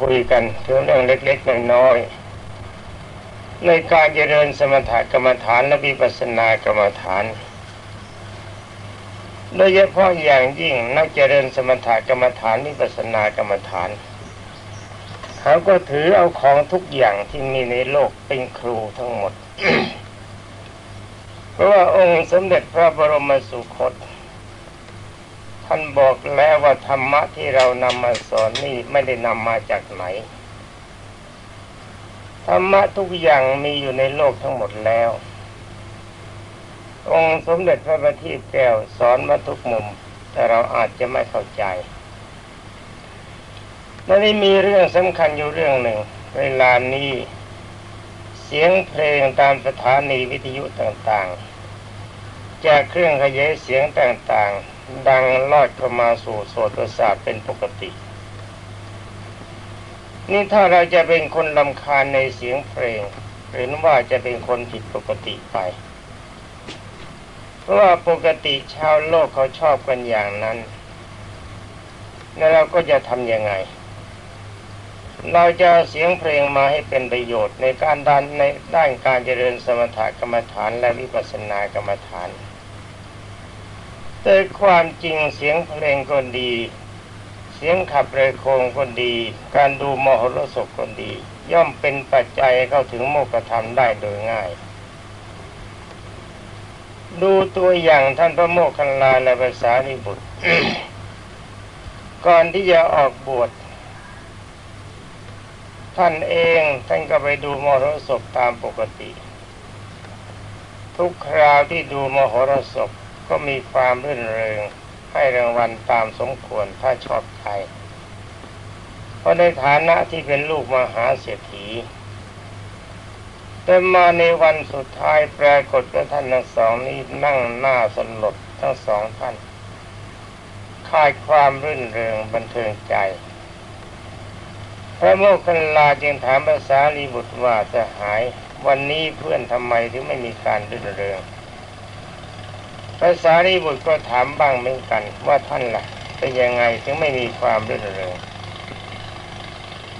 คุยกันถึงเรื่องเล็กๆน้อยๆในการเจริญสมถกรรมฐานและวิปัสสนากรรมฐานโดยเฉพาะอย่างยิ่งนักเจริญสมถกรรมฐานวิปัสสนากรรมฐานเขาก็ถือเอาของทุกอย่างที่มีในโลกเป็นครูทั้งหมด เพราะว่าองค์สมเด็จพระบรมสุคต ท่านบอกแล้วว่าธรรมะที่เรานำมาสอนนี่ไม่ได้นำมาจากไหน ธรรมะทุกอย่างมีอยู่ในโลกทั้งหมดแล้ว องค์สมเด็จพระบัณฑิตแก้วสอนมาทุกมุม แต่เราอาจจะไม่เข้าใจและนี่มีเรื่องสำคัญอยู่เรื่องหนึ่ง เวลานี้เสียงเพลงตามสถานีวิทยุต่างๆ จากเครื่องขยายเสียงต่างๆ ดังลอดเข้ามาสู่โสตประสาทเป็นปกติ นี่ถ้าเราจะเป็นคนลำคาญในเสียงเพลงหรือว่าจะเป็นคนผิดปกติไป เพราะว่าปกติชาวโลกเขาชอบกันอย่างนั้น แล้วเราก็จะทำยังไง เราจะเสียงเพลงมาให้เป็นประโยชน์ในการดันในด้านการเจริญสมถกรรมฐานและวิปัสสนากรรมฐาน แต่ความจริงเสียงเพลงก็ดี เสียงขับเรือโคงก็ดี การดูมหรสพก็ดี ย่อมเป็นปัจจัยเข้าถึงโมกธรรมได้โดยง่าย ดูตัวอย่างท่านพระโมคคัลลาและภาษาริบุตร ก่อนที่จะออกบวชท่านเองท่านก็ไปดูมหรสพตามปกติ ทุกคราวที่ดูมหรสพ ก็มีความรื่นเริงให้รางวัลตามสมควรถ้าชอบใครเพราะในฐานะที่เป็นลูกมหาเศรษฐีแต่มาในวันสุดท้ายปรากฏว่าท่านทั้งสองนี้นั่งหน้าสลดทั้งสองท่านขาดความรื่นเริงบันเทิงใจ พระโมคคัลลาจึงถามภาษาลีบุตรว่าจะหาย วันนี้เพื่อนทำไมถึงไม่มีการรื่นเริง ภาษาลีบุตรก็ถามบ้างเหมือนกันว่าท่านล่ะเป็นยังไงถึงไม่มีความรื่นเริง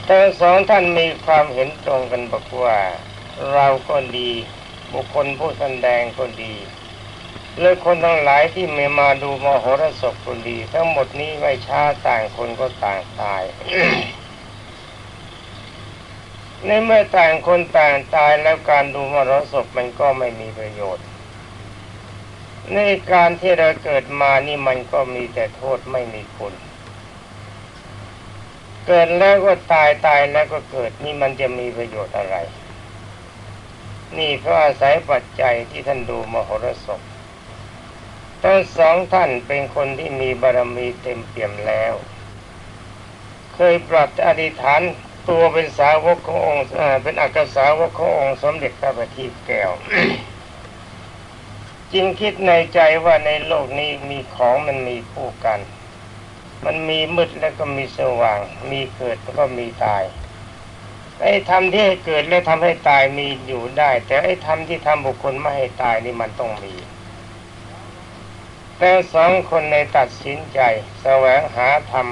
ทั้งสองท่านมีความเห็นตรงกันบอกว่า เราก็ดี บุคคลผู้แสดงก็ดีเลยคนทั้งหลายที่ไมีมาดูมโหรสพก็ดี ทั้งหมดนี้ไม่ช้าต่างคนก็ต่างตายในเมื่อต่างคนต่างตายแล้วการดูมรสพมันก็ไม่มีประโยชน์ ในการที่เราเกิดมานี่มันก็มีแต่โทษไม่มีคุณเกิดแล้วก็ตายตายแล้วก็เกิดนี่มันจะมีประโยชน์อะไร นี่เพราะอาศัยปัจจัยที่ท่านดูมโหรสพทั้งสองท่านเป็นคนที่มีบารมีเต็มเปี่ยมแล้ว เคยปรับอธิษฐานตัวเป็นสาวกขององค์เป็นอักษาวกขององค์สมเด็จพระบัณฑิตแก้ว จึงคิดในใจว่าในโลกนี้มีของมันมีคู่กัน มันมีมืดแล้วก็มีสว่าง มีเกิดแล้วก็มีตาย ไอ้ธรรมที่ให้เกิดและทำให้ตายมีอยู่ได้ แต่ไอ้ธรรมที่ทำบุคคลไม่ให้ตายนี่มันต้องมี แต่สองคนในตัดสินใจแสวงหาธรรม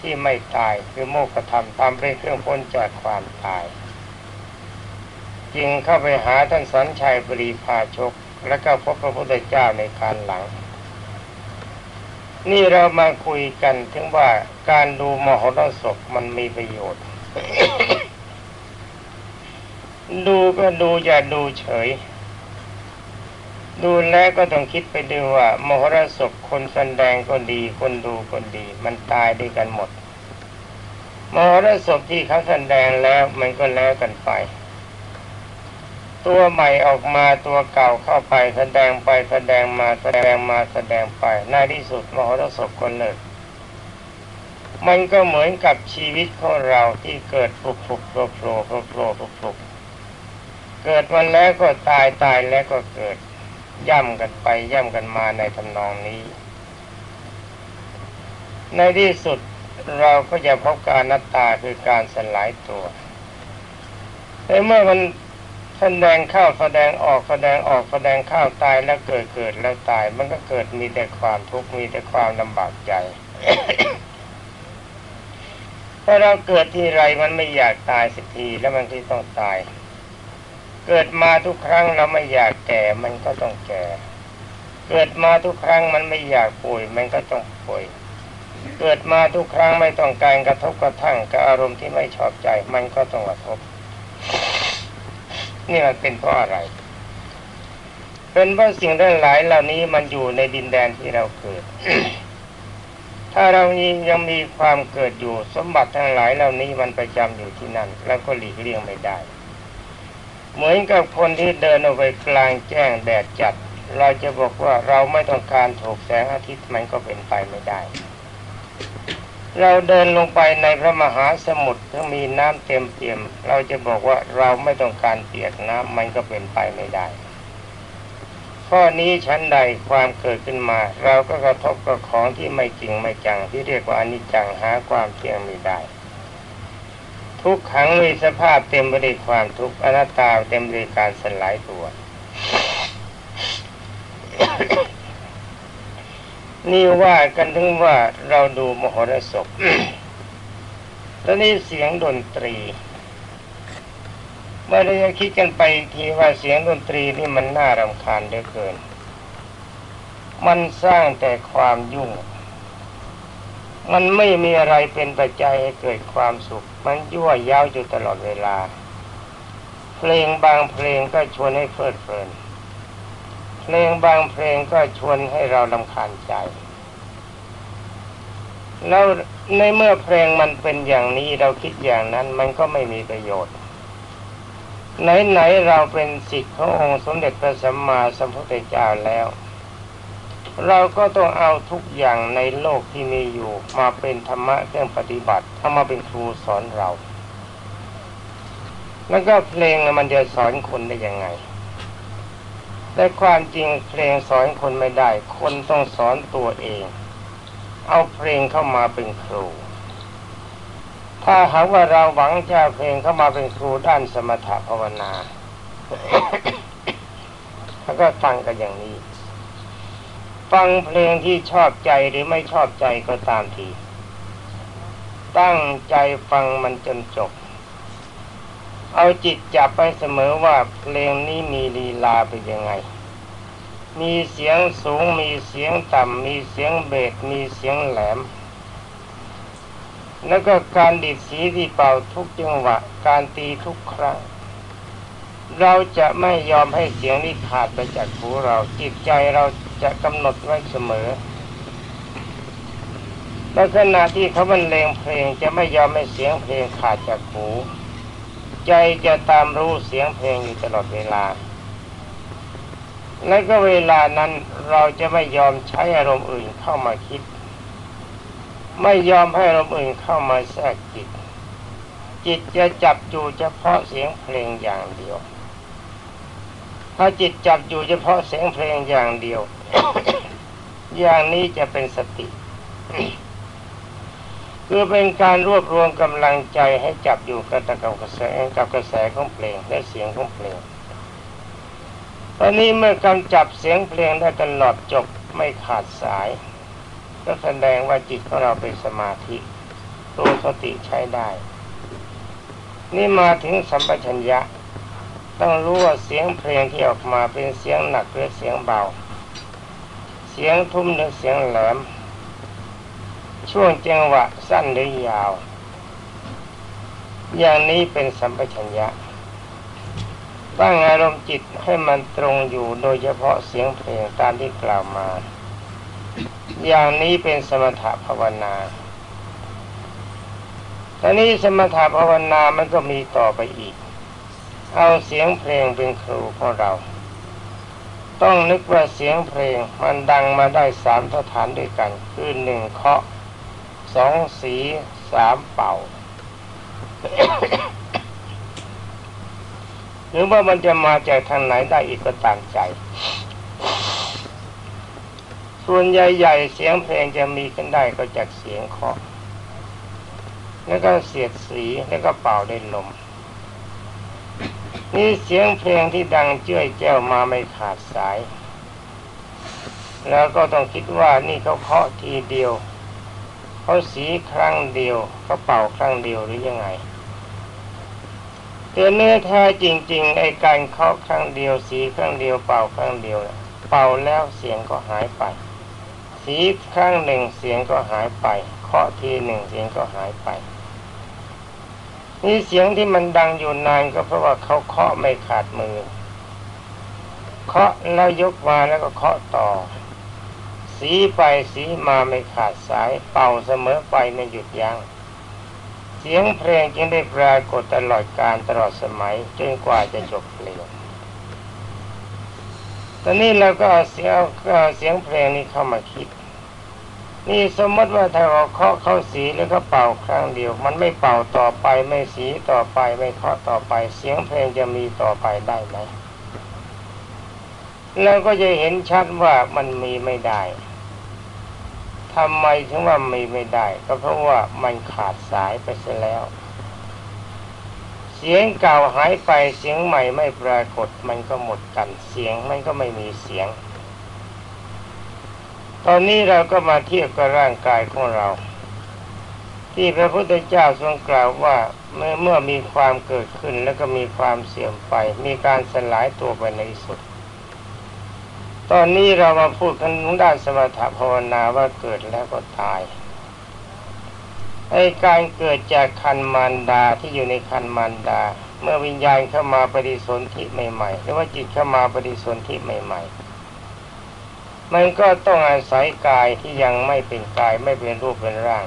ที่ไม่ตายคือโมกขธรรมทำเป็นเครื่องพ้นจากความตาย จึงเข้าไปหาท่านสันชัยบรีพาชก และก็พบพระพุทธเจ้าในการหลัง นี่เรามาคุยกันถึงว่าการดูมหรสพมันมีประโยชน์ ดูก็ดูอย่าดูเฉย ดูแล้วก็ต้องคิดไปด้วยว่า มหรสพคนแสดงก็ดี คนดูก็ดี มันตายด้วยกันหมดมหรสพที่เขาแสดงแล้วมันก็แล้วกันไป ตัวใหม่ออกมาตัวเก่าเข้าไปแสดงไปแสดงมาแสดงมาแสดงไปในที่สุดมหรสพคนเลิกมันก็เหมือนกับชีวิตของเราที่เกิดฟุกฟุกโผล่โผล่โผล่โผล่โผลเกิดมาแล้วก็ตายตายแล้วก็เกิด ย่ำกันไปย่ำกันมาในทำนองนี้ ในที่สุดเราก็จะพบการนัตตาคือการสลายตัวแต่เมื่อมัน แสดงเข้าแสดงออกแสดงออกแสดงเข้าตายแล้วเกิดเกิดแล้วตาย มันก็เกิดมีแต่ความทุกข์มีแต่ความลำบากใจถ้าเราเกิดทีไรมันไม่อยากตายสักทีแล้วมันที่ต้องตาย เกิดมาทุกครั้งเราไม่อยากแก่มันก็ต้องแก่ เกิดมาทุกครั้งมันไม่อยากป่วยมันก็ต้องป่วย เกิดมาทุกครั้งไม่ต้องการกระทบกระทั่งกับอารมณ์ที่ไม่ชอบใจมันก็ต้องกระทบ นี่มันเป็นเพราะอะไร เป็นเพราะสิ่งทั้งหลายเหล่านี้มันอยู่ในดินแดนที่เราเกิด ถ้าเรายังมีความเกิดอยู่สมบัติทั้งหลายเหล่านี้มันประจำอยู่ที่นั่น แล้วก็หลีกเลี่ยงไม่ได้ เหมือนกับคนที่เดินออกไปกลางแจ้งแดดจัด เราจะบอกว่าเราไม่ต้องการถูกแสงอาทิตย์มันก็เป็นไปไม่ได้ เราเดินลงไปในพระมหาสมุทรที่มีน้ำเต็มเปี่ยม เราจะบอกว่าเราไม่ต้องการเปียกน้ำมันก็เป็นไปไม่ได้ ข้อนี้ชั้นใดความเกิดขึ้นมา เราก็กระทบกับของที่ไม่จริงไม่จังที่เรียกว่าอนิจจังหาความเที่ยงไม่ได้ ทุกขังมีสภาพเต็มไปด้วยความทุกข์อนัตตาเต็มไปด้วยการสลายตัว นี่ว่ากันถึงว่าเราดูมโหรสพตอนนี้เสียงดนตรีเมื่อเราคิดกันไปทีว่าเสียงดนตรีนี่มันน่ารำคาญเหลือเกิน มันสร้างแต่ความยุ่ง มันไม่มีอะไรเป็นปัจจัยให้เกิดความสุข มันยั่วยาวอยู่ตลอดเวลา เพลงบางเพลงก็ชวนให้เพลิดเพลิน เพลงบางเพลงก็ชวนให้เราลำคาญใจ แล้วในเมื่อเพลงมันเป็นอย่างนี้เราคิดอย่างนั้นมันก็ไม่มีประโยชน์ ไหนๆเราเป็นสิทธิ์ขององค์สมเด็จพระสัมมาสัมพุทธเจ้าแล้ว เราก็ต้องเอาทุกอย่างในโลกที่มีอยู่มาเป็นธรรมะเครื่องปฏิบัติเอามาเป็นครูสอนเรา แล้วก็เพลงมันจะสอนคนได้ยังไง แต่ความจริงเพลงสอนคนไม่ได้ คนต้องสอนตัวเอง เอาเพลงเข้ามาเป็นครู ถ้าหากว่าเราหวังจะเพลงเข้ามาเป็นครูด้านสมถภาวนาแล้วก็ฟังกันอย่างนี้ ฟังเพลงที่ชอบใจหรือไม่ชอบใจก็ตามที ตั้งใจฟังมันจนจบ เอาจิตจับไปเสมอว่าเพลงนี้มีลีลาเป็นยังไง มีเสียงสูงมีเสียงต่ำมีเสียงเบสมีเสียงแหลม แล้วก็การดิดสีที่เป่าทุกจังหวะ การตีทุกครั้ง เราจะไม่ยอมให้เสียงนี้ขาดไปจากหูเราจิตใจเราจะกำหนดไว้เสมอในขณะที่เขาบรรเลงเพลงจะไม่ยอมให้เสียงเพลงขาดจากหู ใจจะตามรู้เสียงเพลงอยู่ตลอดเวลา และก็เวลานั้นเราจะไม่ยอมใช้อารมณ์อื่นเข้ามาคิด ไม่ยอมให้อารมณ์อื่นเข้ามาแทรกจิต จิตจะจับอยู่เฉพาะเสียงเพลงอย่างเดียว ถ้าจิตจับอยู่เฉพาะเสียงเพลงอย่างเดียว อย่างนี้จะเป็นสติ คือเป็นการรวบรวมกำลังใจให้จับอยู่กับกับกระแสกับกระแสของเพลงและเสียงของเพลง ตอนนี้เมื่อกำจับเสียงเพลงได้ตลอดจบไม่ขาดสาย ก็แสดงว่าจิตของเราเป็นสมาธิตัวสติใช้ได้ นี่มาถึงสัมปชัญญะ ต้องรู้ว่าเสียงเพลงที่ออกมาเป็นเสียงหนักหรือเสียงเบา เสียงทุ่มหรือเสียงแหลม ช่วงจังหวะสั้นหรือยาว อย่างนี้เป็นสัมปชัญญะตั้งอารมณ์จิตให้มันตรงอยู่โดยเฉพาะเสียงเพลงตามที่กล่าวมา อย่างนี้เป็นสมถะภาวนาตอนนี้สมถะภาวนามันก็มีต่อไปอีก เอาเสียงเพลงเป็นครูของเรา ต้องนึกว่าเสียงเพลงมันดังมาได้สามสถานด้วยกัน คือหนึ่งเคาะ สองสีสามเป่า หรือว่ามันจะมาจากทางไหนได้อีกก็ต่ามใจ ส่วนใหญ่ๆเสียงเพลงจะมีกันได้ก็จากเสียงเคาะแล้วก็เสียดสีแล้วก็เป่าด้ลมนี่เสียงเพลงที่ดังเจ้ยแจ้วมาไม่ขาดสาย แล้วก็ต้องคิดว่านี่เขาเคาะทีเดียว เขาสีครั้งเดียวเขาเป่าครั้งเดียวหรือยังไงแต่เนื้อแท้จริง ๆ ไอ้การเคาะครั้งเดียว สีครั้งเดียวเป่าครั้งเดียวเป่าแล้วเสียงก็หายไป สีครั้งหนึ่งเสียงก็หายไปเคาะทีหนึ่งเสียงก็หายไปนี่เสียงที่มันดังอยู่นานก็เพราะว่าเขาเคาะไม่ขาดมือ เคาะแล้วยกมาแล้วก็เคาะต่อ สีไปสีมาไม่ขาดสาย เป่าเสมอไปไม่หยุดยัง้งเสียงเพลงจึงได้ปรากฏตลอดการตลอดสมัยจนกว่าจะจบเพลงตอนนี้เราก็เอาเสียงเสียงเพลงนี้เข้ามาคิด นี่สมมติว่าถ้าเราเคาะเข้าสีแล้วก็เป่าครั้งเดียว มันไม่เป่าต่อไปไม่สีต่อไปไม่เคาะต่อไป เสียงเพลงจะมีต่อไปได้ไหมแล้วก็จะเห็นชัดว่ามันมีไม่ได้ ทำไมถึงว่ามีไม่ได้ ก็เพราะว่ามันขาดสายไปเสียแล้ว เสียงเก่าหายไปเสียงใหม่ไม่ปรากฏมันก็หมดกันเสียงมันก็ไม่มีเสียง ตอนนี้เราก็มาเทียบกับร่างกายของเรา ที่พระพุทธเจ้าทรงกล่าวว่าเมื่อเมื่อมีความเกิดขึ้นแล้วก็มีความเสื่อมไป มีการสลายตัวไปในสุด ตอนนี้เรามาพูดกันด้านสมถภาวนาว่าเกิดแล้วก็ตายไอ้การเกิดจากคันมารดาที่อยู่ในคันมารดา เมื่อวิญญาณเข้ามาปฏิสนธิใหม่ๆหรือว่าจิตเข้ามาปฏิสนธิใหม่ ๆ มันก็ต้องอาศัยกายที่ยังไม่เป็นกายไม่เป็นรูปเป็นร่าง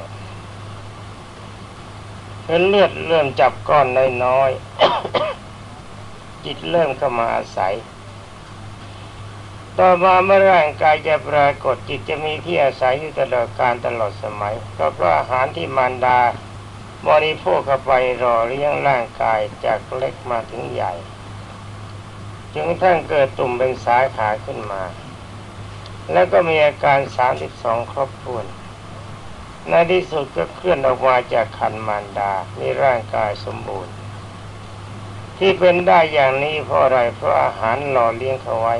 เลือดเริ่มจับก้อนน้อยๆจิตเริ่มเข้ามาอาศัย ต่อมาเมื่อร่างกายจะปรากฏจิตจะมีที่อาศัยอยู่ตลอดการตลอดสมัยก็เพราะอาหารที่มารดาบริโภคเข้าไปรอเลี้ยงร่างกายจากเล็กมาถึงใหญ่ จึงทั้งเกิดตุ่มเป็นสายขาขึ้นมา แล้วก็มีอาการสามสิบสองครบถ้วนในที่สุดก็เคลื่อนออกมาจากคันมารดา มีร่างกายสมบูรณ์ ที่เป็นได้อย่างนี้เพราะอะไรเพราะอาหารหล่อเลี้ยงเขาไว้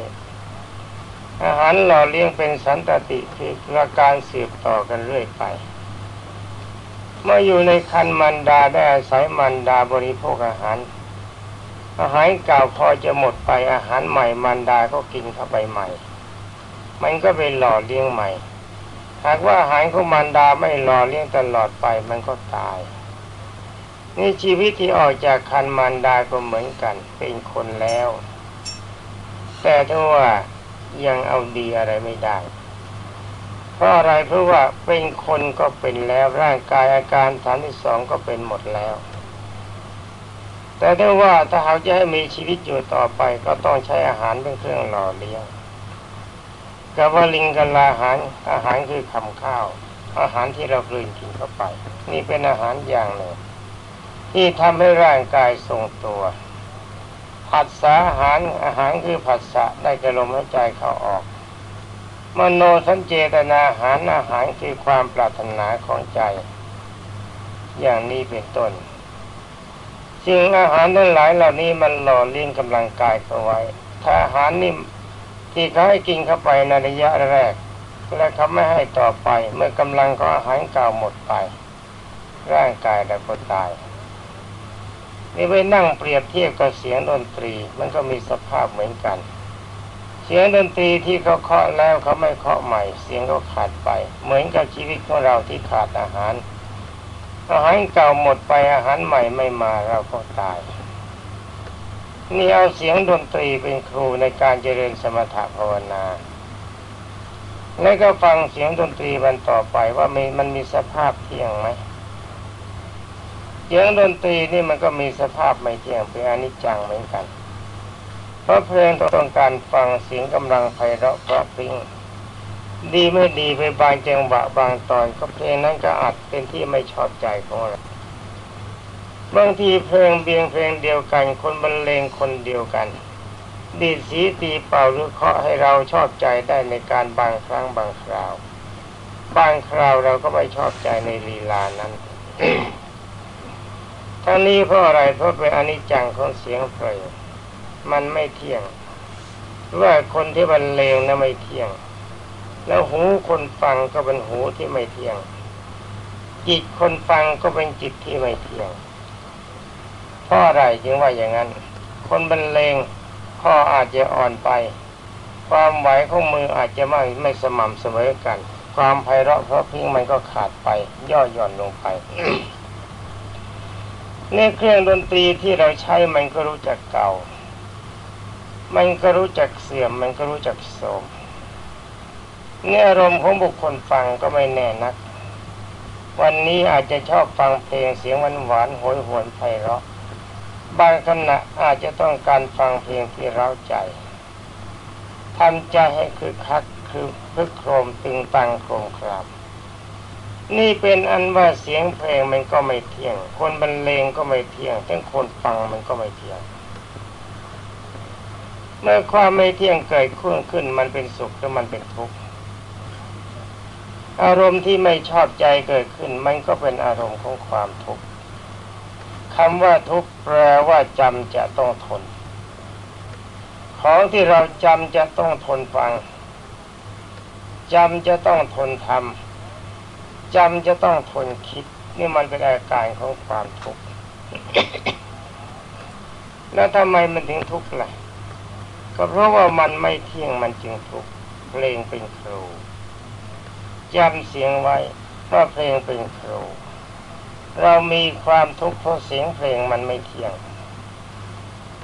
อาหารหล่อเลี้ยงเป็นสันตติคือการสืบต่อกันเรื่อยไป เมื่ออยู่ในคันมันดาได้อาศัยมันดาบริโภคอาหาร อาหารเก่าพอจะหมดไปอาหารใหม่มันดาก็กินเข้าไปใหม่ มันก็ไปหล่อเลี้ยงใหม่ หากว่าอาหารของมันดาไม่หล่อเลี้ยงตลอดไปมันก็ตาย นี่ชีวิตที่ออกจากคันมันดาก็เหมือนกันเป็นคนแล้ว แต่ถ้าว่า ยังเอาดีอะไรไม่ได้ เพราะอะไรเพราะว่าเป็นคนก็เป็นแล้วร่างกายอาการฐานที่สองก็เป็นหมดแล้ว แต่ถ้าว่าถ้าเขาจะให้มีชีวิตอยู่ต่อไปก็ต้องใช้อาหารเป็นเครื่องหล่อเลี้ยงกับว่าลิงกันลาอาหารอาหารคือคำข้าว อาหารที่เรากลืนกินเข้าไป นี่เป็นอาหารอย่างหนึ่งที่ทำให้ร่างกายทรงตัว ผัสสะอาหารอาหารคือผัสสะได้กระลมหายใจเข้าออก มโนสัญเจตนาอาหารอาหารคือความปรารถนาของใจ อย่างนี้เป็นต้นสิ่งอาหารทั้งหลายเหล่านี้มันหล่อเลี้ยงกำลังกายเขาไว้ ถ้าอาหารนี่ที่เขาให้กินเข้าไปในระยะแรก และเขาไม่ให้ต่อไป เมื่อกำลังของอาหารเก่าหมดไป ร่างกายแล้วก็ตาย นี่ไปนั่งเปรียบเทียบกับเสียงดนตรี มันก็มีสภาพเหมือนกัน เสียงดนตรีที่เขาเคาะแล้วเขาไม่เคาะใหม่ เสียงก็ขาดไป เหมือนกับชีวิตของเราที่ขาดอาหารอาหารเก่าหมดไปอาหารใหม่ไม่มาเราก็ตาย นี่เอาเสียงดนตรีเป็นครูในการเจริญสมถะภาวนาแล้วก็ฟังเสียงดนตรีมันต่อไปว่ามันมันมีสภาพเที่ยงไหม เสียงดนตรีนี่มันก็มีสภาพไม่เที่ยงเป็นอนิจจังเหมือนกัน เพราะเพลงต้องการฟังเสียงกำลังไพเราะเพราะพริ้งดีไม่ดีไปบางจังหวะบางตอนก็เพลงนั้นก็อาจเป็นที่ไม่ชอบใจของเราบางทีเพลงเบียงเพลงเดียวกัน คนบรรเลงคนเดียวกัน ดีดสีตีเป่าหรือเคาะให้เราชอบใจได้ในการบางครั้งบางคราว บางคราวเราก็ไม่ชอบใจในลีลานั้น ทั้งนี้เพราะอะไรเพราะเป็นอนิจจังของเสียงเพลงมันไม่เที่ยงว่าคนที่บรรเลงนะไม่เที่ยง แล้วหูคนฟังก็เป็นหูที่ไม่เที่ยง จิตคนฟังก็เป็นจิตที่ไม่เที่ยงเพราะอะไรจึงว่าอย่างนั้น คนบรรเลงข้ออาจจะอ่อนไป ความไหวของมืออาจจะไม่ไม่สม่ำเสมอกัน ความไพเราะเพราะพิ้งมันก็ขาดไป ย่อหย่อนลงไป นี่เครื่องดนตรีที่เราใช้มันก็รู้จักเก่า มันก็รู้จักเสื่อม มันก็รู้จักโทรมเนี่ยอารมณ์ของบุคคลฟังก็ไม่แน่นัก วันนี้อาจจะชอบฟังเพลงเสียงหวานหวานโหยหวนไพเราะ บางขณะอาจจะต้องการฟังเพลงที่เร้าใจทำใจให้คึกคักคือพึกโครมตึงตังโครมคราม นี่เป็นอันว่าเสียงเพลงมันก็ไม่เที่ยง คนบรรเลงก็ไม่เที่ยงทั้งคนฟังมันก็ไม่เที่ยง เมื่อความไม่เที่ยงเกิดขึ้นขึ้น มันเป็นสุขหรือมันเป็นทุกข์อารมณ์ที่ไม่ชอบใจเกิดขึ้น มันก็เป็นอารมณ์ของความทุกข์คำว่าทุกข์แปลว่าจำจะต้องทน ของที่เราจำจะต้องทนฟังจำจะต้องทนทำ จำจะต้องทนคิด นี่มันเป็นอาการของความทุกข์แล้วทำไมมันถึงทุกข์ล่ะ ก็เพราะว่ามันไม่เที่ยงมันจึงทุกข์เพลงเป็นครูจำเสียงไว้ว่าเพลงเป็นครูเรามีความทุกข์เพราะเสียงเพลงมันไม่เที่ยง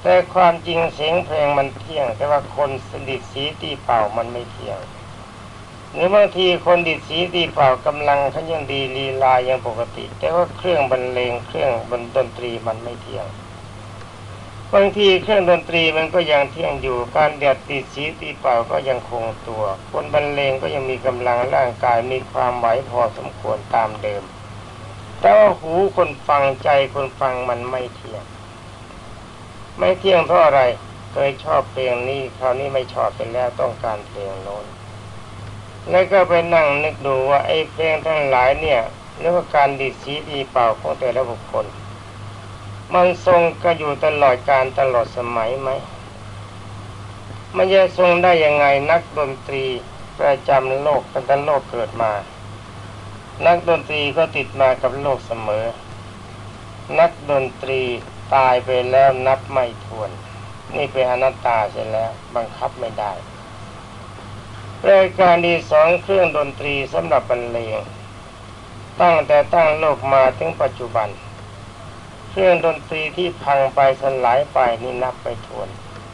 แต่ความจริงเสียงเพลงมันเที่ยง แต่ว่าคนสดิดสีตีเป่ามันไม่เที่ยง หรือบางทีคนดิดสีตีเป่ากำลังเขายังดีลีลายังปกติ แต่ว่าเครื่องบรรเลงเครื่องบรรดนตรีมันไม่เที่ยงบางทีเครื่องดนตรีมันก็ยังเที่ยงอยู่ การเดียดติดสีตีเป่าก็ยังคงตัว คนบรรเลงก็ยังมีกำลังร่างกายมีความไหวพอสมควรตามเดิม แต่ว่าหูคนฟังใจคนฟังมันไม่เที่ยง ไม่เที่ยงเพราะอะไร เคยชอบเพลงนี้คราวนี้ไม่ชอบไปแล้วต้องการเพลงโน้น แล้วก็ไปนั่งนึกดูว่าไอ้เพลงทั้งหลายเนี่ยเรียกว่าการดิดสีดีเป่าของแต่ละบุคคล มันทรงก็อยู่ตลอดการตลอดสมัยไหมมันจะทรงได้ยังไงนักดนตรีประจำโลกตั้งแต่โลกเกิดมา นักดนตรีก็ติดมากับโลกเสมอ นักดนตรีตายไปแล้วนับไม่ถ้วน นี่เป็นอนัตตาเสร็จแล้ว บังคับไม่ได้ รายการดีสองเครื่องดนตรีสำหรับบรรเลงตั้งแต่ตั้งโลกมาถึงปัจจุบัน เครื่องดนตรีที่พังไปสลายไปนี่นับไปทวน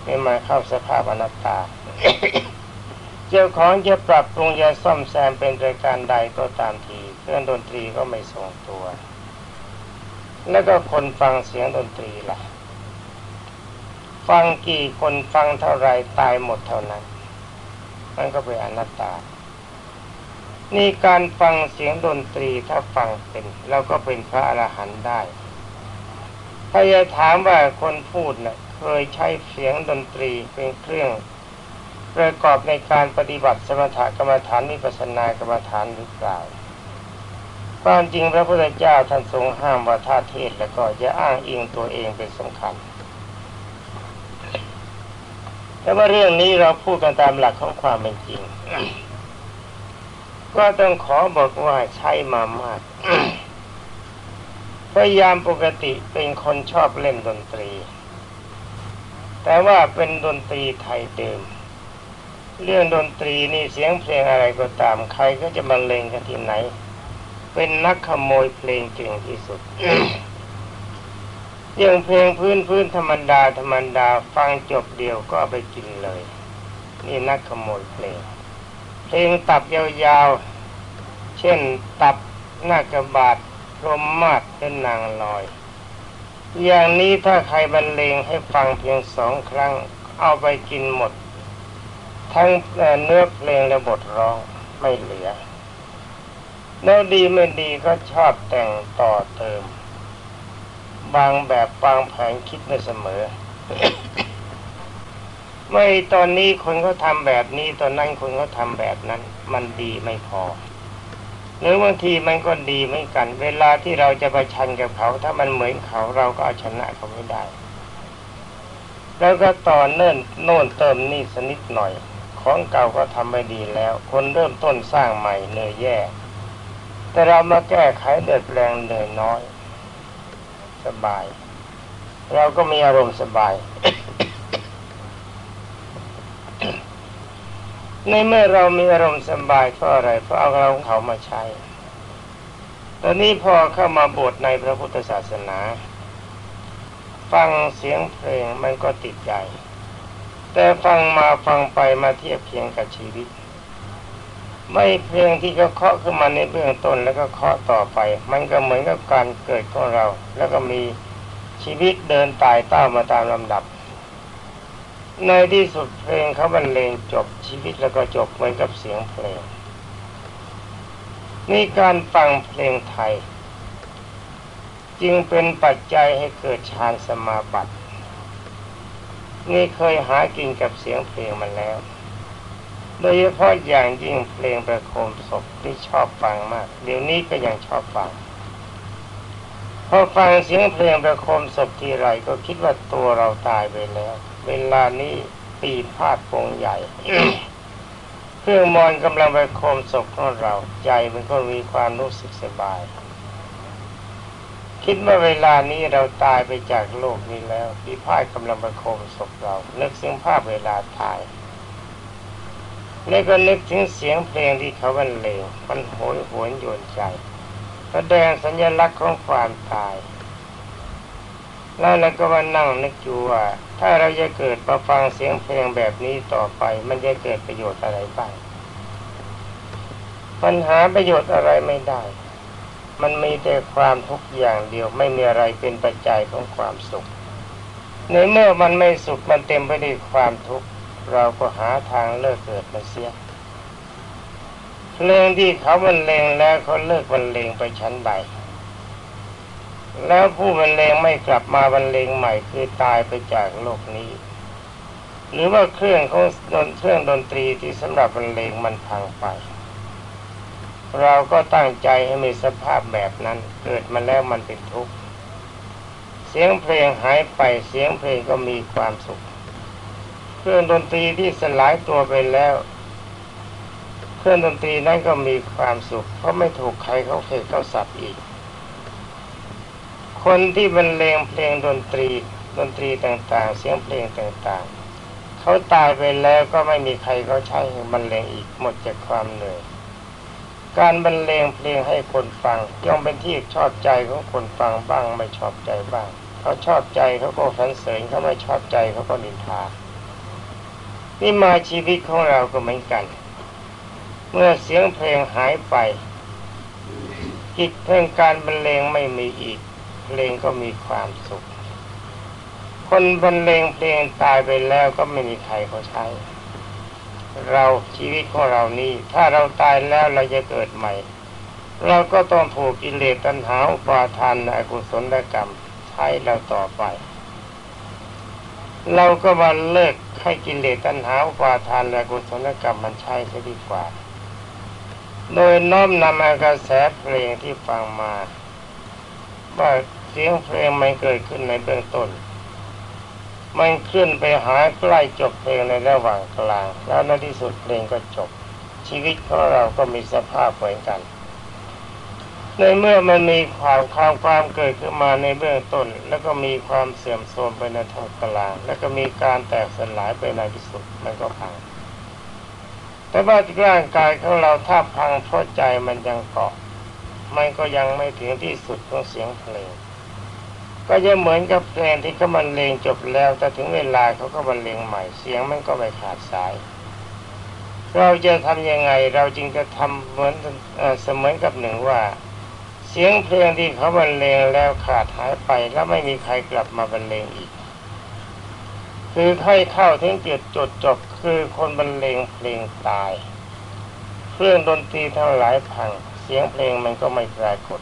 ไม่มาเข้าสภาพอนัตตา เจ้าของจะปรับปรุงจะซ่อมแซมเป็นรายการใดก็ตามที เครื่องดนตรีก็ไม่ทรงตัว แล้วก็คนฟังเสียงดนตรีล่ะ ฟังกี่คนฟังเท่าไรตายหมดเท่านั้น มันก็เป็นอนัตตา นี่การฟังเสียงดนตรีถ้าฟังเป็นเราก็เป็นพระอรหันต์ได้ถ้าจะถามว่าคนพูดนะ่ะเคยใช้เสียงดนตรีเป็นเครื่องประกอบในการปฏิบัติสมถกรรมฐานวิปัสสนากรรมฐานหรือเปล่าความจริงพระพุทธเจ้าท่านทรงห้ามว่าท่าเทศแล้วก็จะอ้างอิงตัวเองเป็นสำคัญ แต่ว่าเรื่องนี้เราพูดกันตามหลักของความเป็นจริง ก็ต้องขอบอกว่าใช้มามากพยายามปกติเป็นคนชอบเล่นดนตรี แต่ว่าเป็นดนตรีไทยเดิม เรื่องดนตรีนี่เสียงเพลงอะไรก็ตามใครก็จะบรรเลงกันที่ไหน เป็นนักขโมยเพลงเก่งที่สุด อย่างเพลงพื้นพื้นธรรมดาธรรมดาฟังจบเดียวก็ไปกินเลย นี่นักขโมยเพลง เพลงตับยาวๆ เช่นตับหน้ากระบาดพรมมาศเป็นนางลอย อย่างนี้ถ้าใครบรรเลงให้ฟังเพียงสองครั้งเอาไปกินหมด ทั้งเนื้อเพลงและบทร้องไม่เหลือแล้วดีไม่ดีก็ชอบแต่งต่อเติม บางแบบบางแผนคิดไม่เสมอ ไม่ตอนนี้คนเขาทำแบบนี้ตอนนั้นคนเขาทำแบบนั้น มันดีไม่พอ หรือบางทีมันก็ดีเหมือนกัน เวลาที่เราจะประชันกับเขา ถ้ามันเหมือนเขาเราก็เอาชนะเขาไม่ได้ แล้วก็ต่อเนื่นโน่นเติมนี่สนิดหน่อยของเก่าก็ทำไม่ดีแล้ว คนเริ่มต้นสร้างใหม่เนื่อยแย่ แต่เรามาแก้ไขเดือดแรงเหนื่อยน้อย สบาย เราก็มีอารมณ์สบาย ในเมื่อเรามีอารมณ์สบายเพราะอะไรเพราะเอาเราของเขามาใช้ ตอนนี้พอเข้ามาบวชในพระพุทธศาสนา ฟังเสียงเพลงมันก็ติดใจ แต่ฟังมาฟังไปมาเทียบเคียงกับชีวิต ไม่เพลงที่เขาเคาะขึ้นมาในเบื้องต้นแล้วก็เคาะต่อไป มันก็เหมือนกับการเกิดของเรา แล้วก็มีชีวิตเดินตายเต้ามาตามลำดับ ในที่สุดเพลงเขาบรรเลงจบชีวิตแล้วก็จบเหมือนกับเสียงเพลงนี่การฟังเพลงไทย จึงเป็นปัจจัยให้เกิดฌานสมาบัติ นี่เคยหากินกับเสียงเพลงมาแล้ว โดยเฉพาะอย่างยิ่งเพลงประโคมศพที่ชอบฟังมาก เดี๋ยวนี้ก็ยังชอบฟัง พอฟังเสียงเพลงประโคมศพทีไรก็คิดว่าตัวเราตายไปแล้ว เวลานี้ปีพาดโปงใหญ่เครื่องมอนกำลังประโคมศพของเราใจมันก็มีความรู้สึกสบาย คิดว่าเวลานี้เราตายไปจากโลกนี้แล้วปีพาดกำลังประโคมศพเรานึกถึงภาพเวลาตาย แล้วก็นึกถึงเสียงเพลงที่เขาบรรเลงมันโหยหวนโยนใจแสดงสัญลักษณ์ของความตาย แล้วเราก็มานั่งนึกอยู่ว่า ถ้าเราจะเกิดมาฟังเสียงเพลงแบบนี้ต่อไป มันจะเกิดประโยชน์อะไรบ้างปัญหาประโยชน์อะไรไม่ได้ มันมีแต่ความทุกข์อย่างเดียวไม่มีอะไรเป็นปัจจัยของความสุข ในเมื่อมันไม่สุขมันเต็มไปด้วยความทุกข์ เราก็หาทางเลิกเกิดมันเสียเพลงที่เขาบรรเลงแล้วเขาเลิกบรรเลงไปชั้นใดแล้วผู้บรรเลงไม่กลับมาบรรเลงใหม่คือตายไปจากโลกนี้ หรือว่าเครื่องของดนเครื่องดนตรีที่สำหรับบรรเลงมันพังไป เราก็ตั้งใจให้มีสภาพแบบนั้น เกิดมาแล้วมันเป็นทุกข์เสียงเพลงหายไปเสียงเพลงก็มีความสุข เครื่องดนตรีที่สลายตัวไปแล้ว เครื่องดนตรีนั้นก็มีความสุข เพราะไม่ถูกใครเขาเขกเขาสับอีก คนที่บรรเลงเพลงดนตรีดนตรีต่างๆ เสียงเพลงต่างๆ เขาตายไปแล้วก็ไม่มีใครเขาใช้บรรเลงอีกหมดจากความเหนื่อยการบรรเลงเพลงให้คนฟังย่อมเป็นที่ชอบใจของคนฟังบ้างไม่ชอบใจบ้าง เขาชอบใจเขาก็สรรเสริญเขาไม่ชอบใจเขาก็นินทา นี่มาชีวิตของเราก็เหมือนกัน เมื่อเสียงเพลงหายไปกิจเพลงการบรรเลงไม่มีอีก เพลงก็มีความสุข คนบรรเลงเพลงตายไปแล้วก็ไม่มีใครเขาใช้ เราชีวิตของเรานี้ถ้าเราตายแล้วเราจะเกิดใหม่ เราก็ต้องถูกกิเลสตัณหาปาทานอกุศลกรรมใช้เราต่อไป เราก็มาเลิกให้กิเลสตัณหาอุปาทานและกุศลกรรมมันใช้ซะดีกว่า โดยน้อมนำอากระแสเพลงที่ฟังมาว่าเสียงเพลงมันเกิดขึ้นในเบื้องต้น มันขึ้นไปหาใกล้จบเพลงในระหว่างกลาง แล้วในที่สุดเพลงก็จบ ชีวิตของเราก็มีสภาพเหมือนกัน ในเมื่อมันมีความความความเกิดขึ้นมาในเบื้องต้น แล้วก็มีความเสื่อมโทรมไปในทางกลาง แล้วก็มีการแตกสลายไปในที่สุดมันก็พัง แต่ว่าร่างกายของเราถ้าพังเพราะใจมันยังเกาะมันก็ยังไม่ถึงที่สุดของเสียงเพลง ก็จะเหมือนกับเพลงที่เขาบรรเลงจบแล้ว แต่ถึงเวลาเขาก็บรรเลงใหม่เสียงมันก็ไม่ขาดสาย เราจะทำยังไงเราจึงจะทำเหมือนเอเสมือนกับหนึ่งว่า เสียงเพลงที่เขาบรรเลงแล้วขาดหายไปแล้วไม่มีใครกลับมาบรรเลงอีก คือให้เข้าถึงจุดจดจบคือคนบรรเลงเพลงตาย เครื่องดนตรีทั้งหลายพัง เสียงเพลงมันก็ไม่ปรากฏ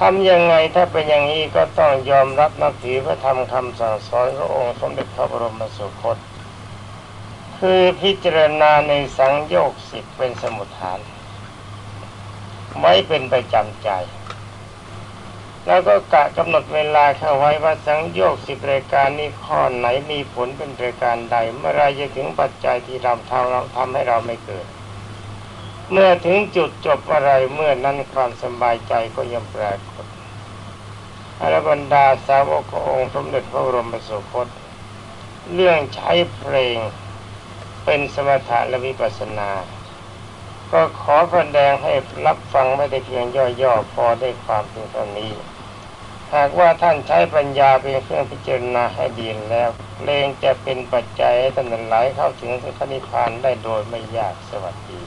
ทำยังไงถ้าเป็นอย่างนี้ก็ต้องยอมรับนับถือพระธรรมคำสั่งสอนขององค์สมเด็จพระบรมสุคต คือพิจารณาในสังโยกสิบเป็นสมุทฐาน ไว้เป็นประจำใจ แล้วก็กะกำหนดเวลาเข้าไว้ว่าสังโยกสิบรายการนี้ข้อไหนมีผลเป็นรายการใด เมื่อไรจะถึงปัจจัยที่เราทำเราทำให้เราไม่เกิด เมื่อถึงจุดจบอะไรเมื่อนั้นความสบายใจก็ยังปรากฏอรบรรดาสาวกององค์สมเด็จพระบรมสุคต เรื่องใช้เพลงเป็นสมถะและวิปัสสนา ก็ขอแสดงให้รับฟังไม่ได้เพียงย่อๆพอได้ความเพียงเท่านี้ หากว่าท่านใช้ปัญญาเป็นเครื่องพิจารณาให้ดีแล้วเพลงจะเป็นปัจจัยให้ท่านนั้นไหลเข้าถึงพระนิพพานได้โดยไม่ยากสวัสดี